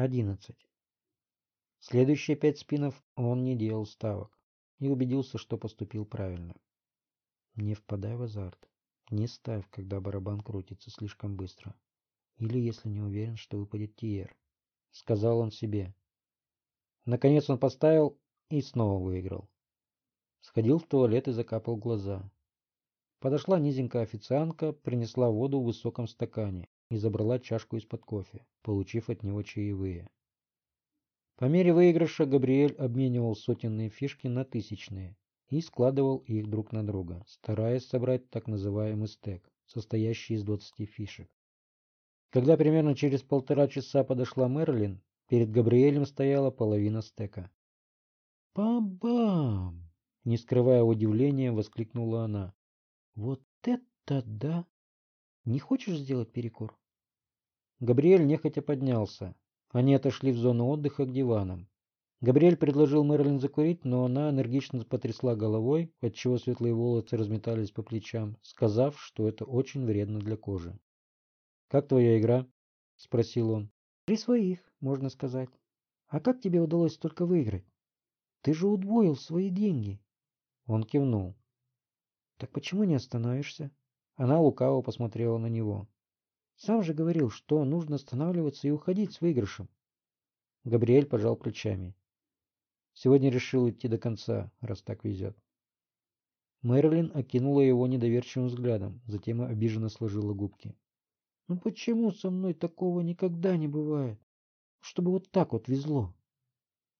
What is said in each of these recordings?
Одиннадцать. Следующие пять спинов он не делал ставок и убедился, что поступил правильно. Не впадай в азарт. Не ставь, когда барабан крутится слишком быстро. Или если не уверен, что выпадет Тиер. Сказал он себе. Наконец он поставил и снова выиграл. Сходил в туалет и закапал глаза. Подошла низенькая официантка, принесла воду в высоком стакане и забрала чашку из-под кофе, получив от него чаевые. По мере выигрыша Габриэль обменивал сотенные фишки на тысячные и складывал их друг на друга, стараясь собрать так называемый стек, состоящий из 20 фишек. Когда примерно через полтора часа подошла Мерлин, перед Габриэлем стояла половина стека. «Бам-бам!» — не скрывая удивления, воскликнула она. Вот это да! Не хочешь сделать перекур? Габриэль нехотя поднялся. Они отошли в зону отдыха к диванам. Габриэль предложил Мэрилин закурить, но она энергично потрясла головой, отчего светлые волосы разметались по плечам, сказав, что это очень вредно для кожи. «Как твоя игра?» — спросил он. «При своих, можно сказать. А как тебе удалось столько выиграть? Ты же удвоил свои деньги». Он кивнул. Так почему не остановишься? Она лукаво посмотрела на него. Сам же говорил, что нужно останавливаться и уходить с выигрышем. Габриэль пожал плечами. Сегодня решил идти до конца, раз так везет. Мэрилин окинула его недоверчивым взглядом, затем обиженно сложила губки. «Ну почему со мной такого никогда не бывает? Чтобы вот так вот везло?»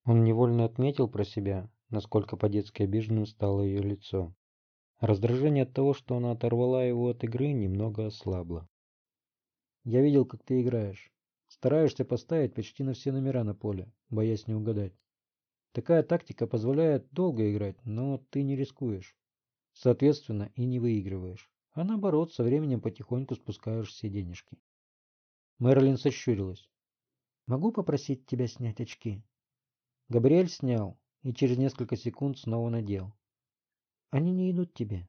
Он невольно отметил про себя, насколько по-детски обиженным стало ее лицо. Раздражение от того, что она оторвала его от игры, немного ослабло. «Я видел, как ты играешь. Стараешься поставить почти на все номера на поле, боясь не угадать. Такая тактика позволяет долго играть, но ты не рискуешь. Соответственно, и не выигрываешь. А наоборот, со временем потихоньку спускаешь все денежки. Мэрилин сощурилась. «Могу попросить тебя снять очки?» Габриэль снял и через несколько секунд снова надел. Они не идут тебе.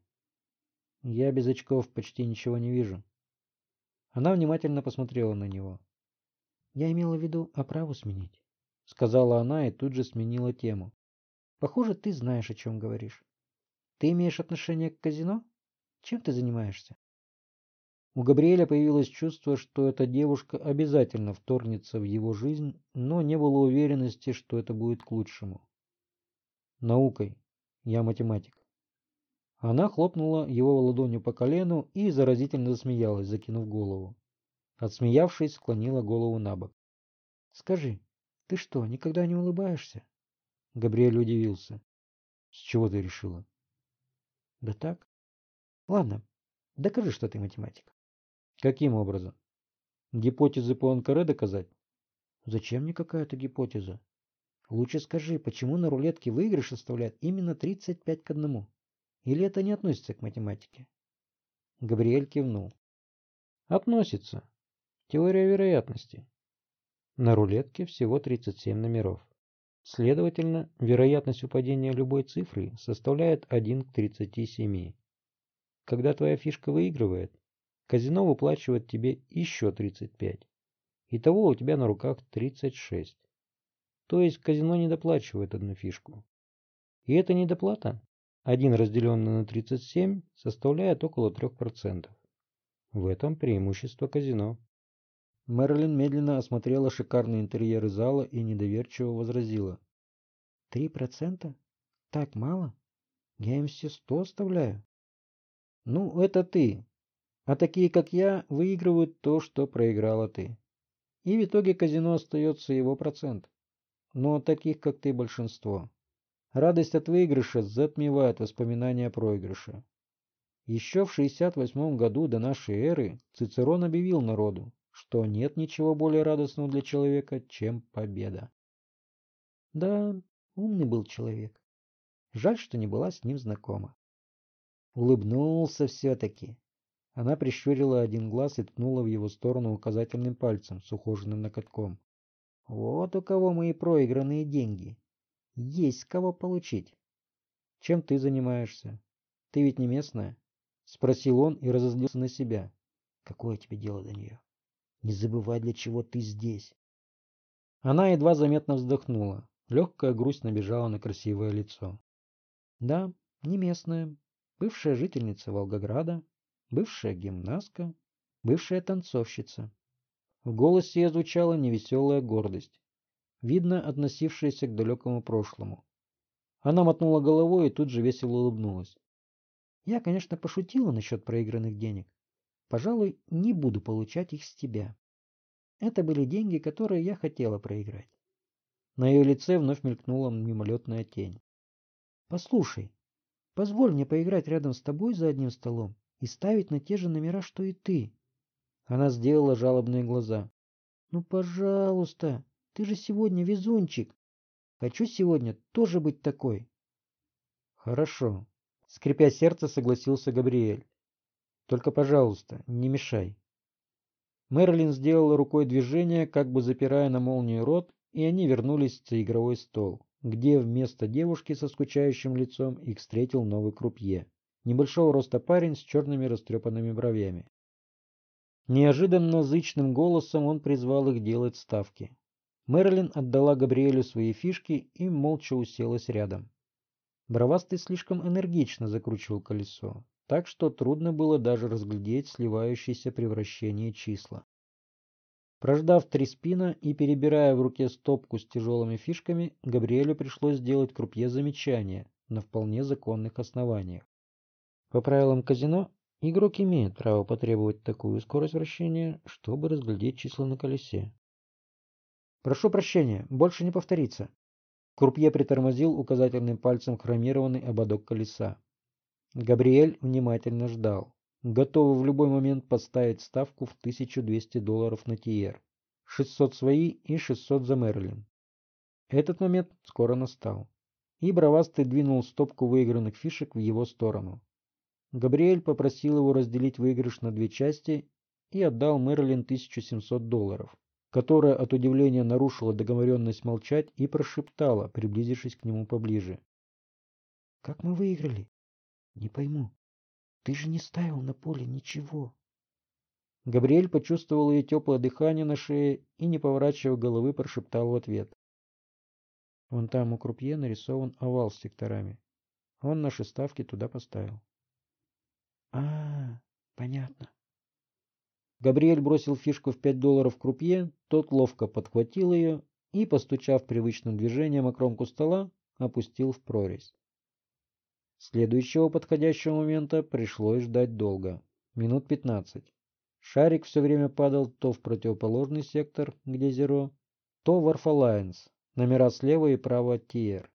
Я без очков почти ничего не вижу. Она внимательно посмотрела на него. Я имела в виду оправу сменить, сказала она и тут же сменила тему. Похоже, ты знаешь, о чем говоришь. Ты имеешь отношение к казино? Чем ты занимаешься? У Габриэля появилось чувство, что эта девушка обязательно вторгнется в его жизнь, но не было уверенности, что это будет к лучшему. Наукой. Я математик. Она хлопнула его ладонью по колену и заразительно засмеялась, закинув голову. Отсмеявшись, склонила голову на бок. «Скажи, ты что, никогда не улыбаешься?» Габриэль удивился. «С чего ты решила?» «Да так. Ладно, докажи, что ты математик». «Каким образом? Гипотезы по Анкаре доказать?» «Зачем мне какая-то гипотеза? Лучше скажи, почему на рулетке выигрыш составляет именно 35 к одному?» Или это не относится к математике? Габриэль кивнул. Относится. Теория вероятности. На рулетке всего 37 номеров. Следовательно, вероятность упадения любой цифры составляет 1 к 37. Когда твоя фишка выигрывает, казино выплачивает тебе еще 35. Итого у тебя на руках 36. То есть казино не доплачивает одну фишку. И эта недоплата 1 разделенный на 37 составляет около 3%. В этом преимущество казино. Мерлин медленно осмотрела шикарные интерьеры зала и недоверчиво возразила. «Три процента? Так мало? Я им все сто оставляю». «Ну, это ты. А такие, как я, выигрывают то, что проиграла ты. И в итоге казино остается его процент. Но таких, как ты, большинство. Радость от выигрыша затмевает воспоминания о проигрыше. Еще в 68 году до нашей эры Цицерон объявил народу, что нет ничего более радостного для человека, чем победа. Да, умный был человек. Жаль, что не была с ним знакома. Улыбнулся все-таки. Она прищурила один глаз и ткнула в его сторону указательным пальцем с ухоженным накатком. Вот у кого мои проигранные деньги. Есть кого получить. Чем ты занимаешься? Ты ведь не местная? Спросил он и разозлился на себя. Какое тебе дело до нее? Не забывай, для чего ты здесь. Она едва заметно вздохнула. Легкая грусть набежала на красивое лицо. Да, не местная. Бывшая жительница Волгограда, бывшая гимнастка, бывшая танцовщица. В голосе звучала невеселая гордость, видно относившаяся к далекому прошлому. Она мотнула головой и тут же весело улыбнулась. Я, конечно, пошутила насчет проигранных денег. Пожалуй, не буду получать их с тебя. Это были деньги, которые я хотела проиграть. На ее лице вновь мелькнула мимолетная тень. Послушай, позволь мне поиграть рядом с тобой за одним столом и ставить на те же номера, что и ты. Она сделала жалобные глаза. Ну, пожалуйста, ты же сегодня везунчик. Хочу сегодня тоже быть такой. Хорошо. Скрипя сердце, согласился Габриэль. Только, пожалуйста, не мешай. Мерлин сделала рукой движение, как бы запирая на молнию рот, и они вернулись за игровой стол, где вместо девушки со скучающим лицом их встретил новый крупье. Небольшого роста парень с черными растрепанными бровями. Неожиданно зычным голосом он призвал их делать ставки. Мерлин отдала Габриэлю свои фишки и молча уселась рядом. Бровастый слишком энергично закручивал колесо, так что трудно было даже разглядеть сливающиеся при вращении числа. Прождав три спина и перебирая в руке стопку с тяжелыми фишками, Габриэлю пришлось сделать крупье замечание на вполне законных основаниях. По правилам казино, Игрок имеет право потребовать такую скорость вращения, чтобы разглядеть числа на колесе. Прошу прощения, больше не повторится. Крупье притормозил указательным пальцем хромированный ободок колеса. Габриэль внимательно ждал, готовый в любой момент поставить ставку в 1200 долларов на Тиер, 600 свои и 600 за Мерлин. Этот момент скоро настал, и бровастый двинул стопку выигранных фишек в его сторону. Габриэль попросил его разделить выигрыш на две части и отдал Мерлин 1700 долларов, которая от удивления нарушила договоренность молчать и прошептала, приблизившись к нему поближе. «Как мы выиграли? Не пойму. Ты же не ставил на поле ничего». Габриэль почувствовал ее теплое дыхание на шее и, не поворачивая головы, прошептал в ответ. Вон там у крупье нарисован овал с секторами. Он наши ставки туда поставил. А, понятно. Габриэль бросил фишку в пять долларов крупье, тот ловко подхватил ее и, постучав привычным движением о кромку стола, опустил в прорезь. Следующего подходящего момента пришлось ждать долго, минут пятнадцать. Шарик все время падал то в противоположный сектор, где Зеро, то в Орфалайнс, номера слева и право от Тиер.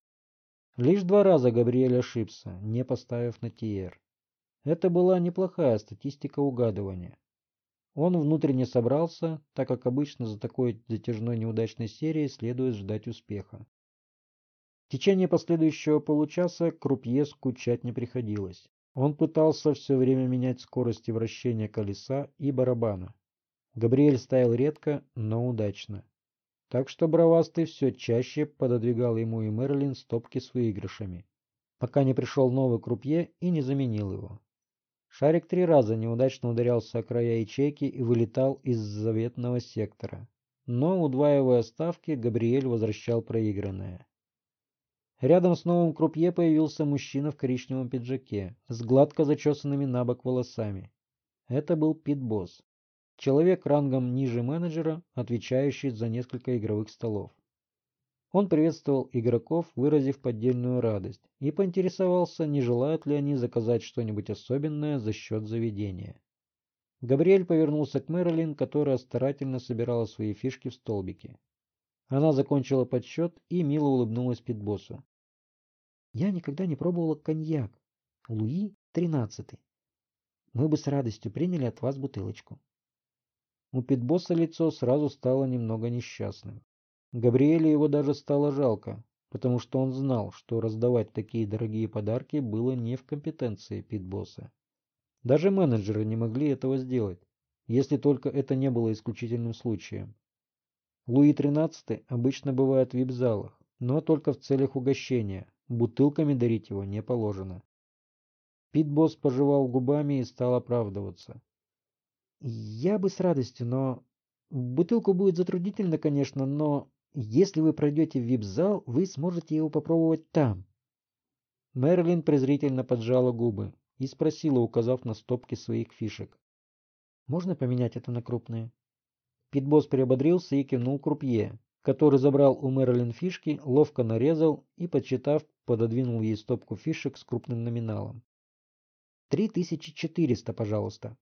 Лишь два раза Габриэль ошибся, не поставив на Тиер. Это была неплохая статистика угадывания. Он внутренне собрался, так как обычно за такой затяжной неудачной серией следует ждать успеха. В течение последующего получаса крупье скучать не приходилось. Он пытался все время менять скорости вращения колеса и барабана. Габриэль ставил редко, но удачно. Так что бровастый все чаще пододвигал ему и Мерлин стопки с выигрышами, пока не пришел новый крупье и не заменил его. Шарик три раза неудачно ударялся о края ячейки и вылетал из заветного сектора. Но, удваивая ставки, Габриэль возвращал проигранное. Рядом с новым крупье появился мужчина в коричневом пиджаке, с гладко зачесанными на бок волосами. Это был Пит-босс. Человек рангом ниже менеджера, отвечающий за несколько игровых столов. Он приветствовал игроков, выразив поддельную радость, и поинтересовался, не желают ли они заказать что-нибудь особенное за счет заведения. Габриэль повернулся к Мэрилин, которая старательно собирала свои фишки в столбики. Она закончила подсчет и мило улыбнулась Питбоссу. «Я никогда не пробовала коньяк. Луи тринадцатый. Мы бы с радостью приняли от вас бутылочку». У Питбосса лицо сразу стало немного несчастным. Габриэле его даже стало жалко, потому что он знал, что раздавать такие дорогие подарки было не в компетенции Питбосса. Даже менеджеры не могли этого сделать, если только это не было исключительным случаем. Луи XIII обычно бывает в вип-залах, но только в целях угощения, бутылками дарить его не положено. Питбосс пожевал губами и стал оправдываться. «Я бы с радостью, но... Бутылку будет затруднительно, конечно, но Если вы пройдете в вип-зал, вы сможете его попробовать там. Мерлин презрительно поджала губы и спросила, указав на стопки своих фишек. «Можно поменять это на крупные?» Питбосс приободрился и кивнул крупье, который забрал у Мерлин фишки, ловко нарезал и, подсчитав, пододвинул ей стопку фишек с крупным номиналом. «Три тысячи четыреста, пожалуйста».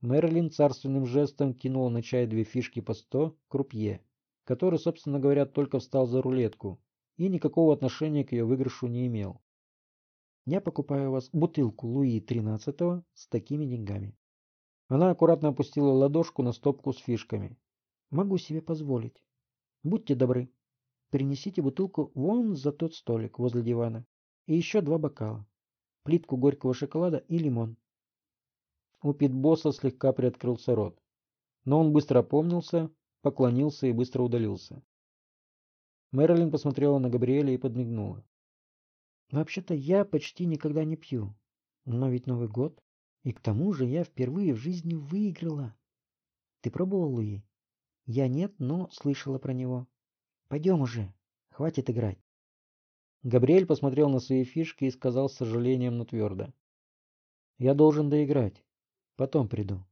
Мерлин царственным жестом кинул на чай две фишки по сто крупье, который, собственно говоря, только встал за рулетку и никакого отношения к ее выигрышу не имел. Я покупаю у вас бутылку Луи XIII с такими деньгами. Она аккуратно опустила ладошку на стопку с фишками. Могу себе позволить. Будьте добры. Принесите бутылку вон за тот столик возле дивана. И еще два бокала. Плитку горького шоколада и лимон. У питбосса слегка приоткрылся рот. Но он быстро опомнился, поклонился и быстро удалился. Мэрилин посмотрела на Габриэля и подмигнула. «Вообще-то я почти никогда не пью. Но ведь Новый год. И к тому же я впервые в жизни выиграла. Ты пробовал, Луи?» «Я нет, но слышала про него. Пойдем уже. Хватит играть». Габриэль посмотрел на свои фишки и сказал с сожалением, но твердо. «Я должен доиграть. Потом приду.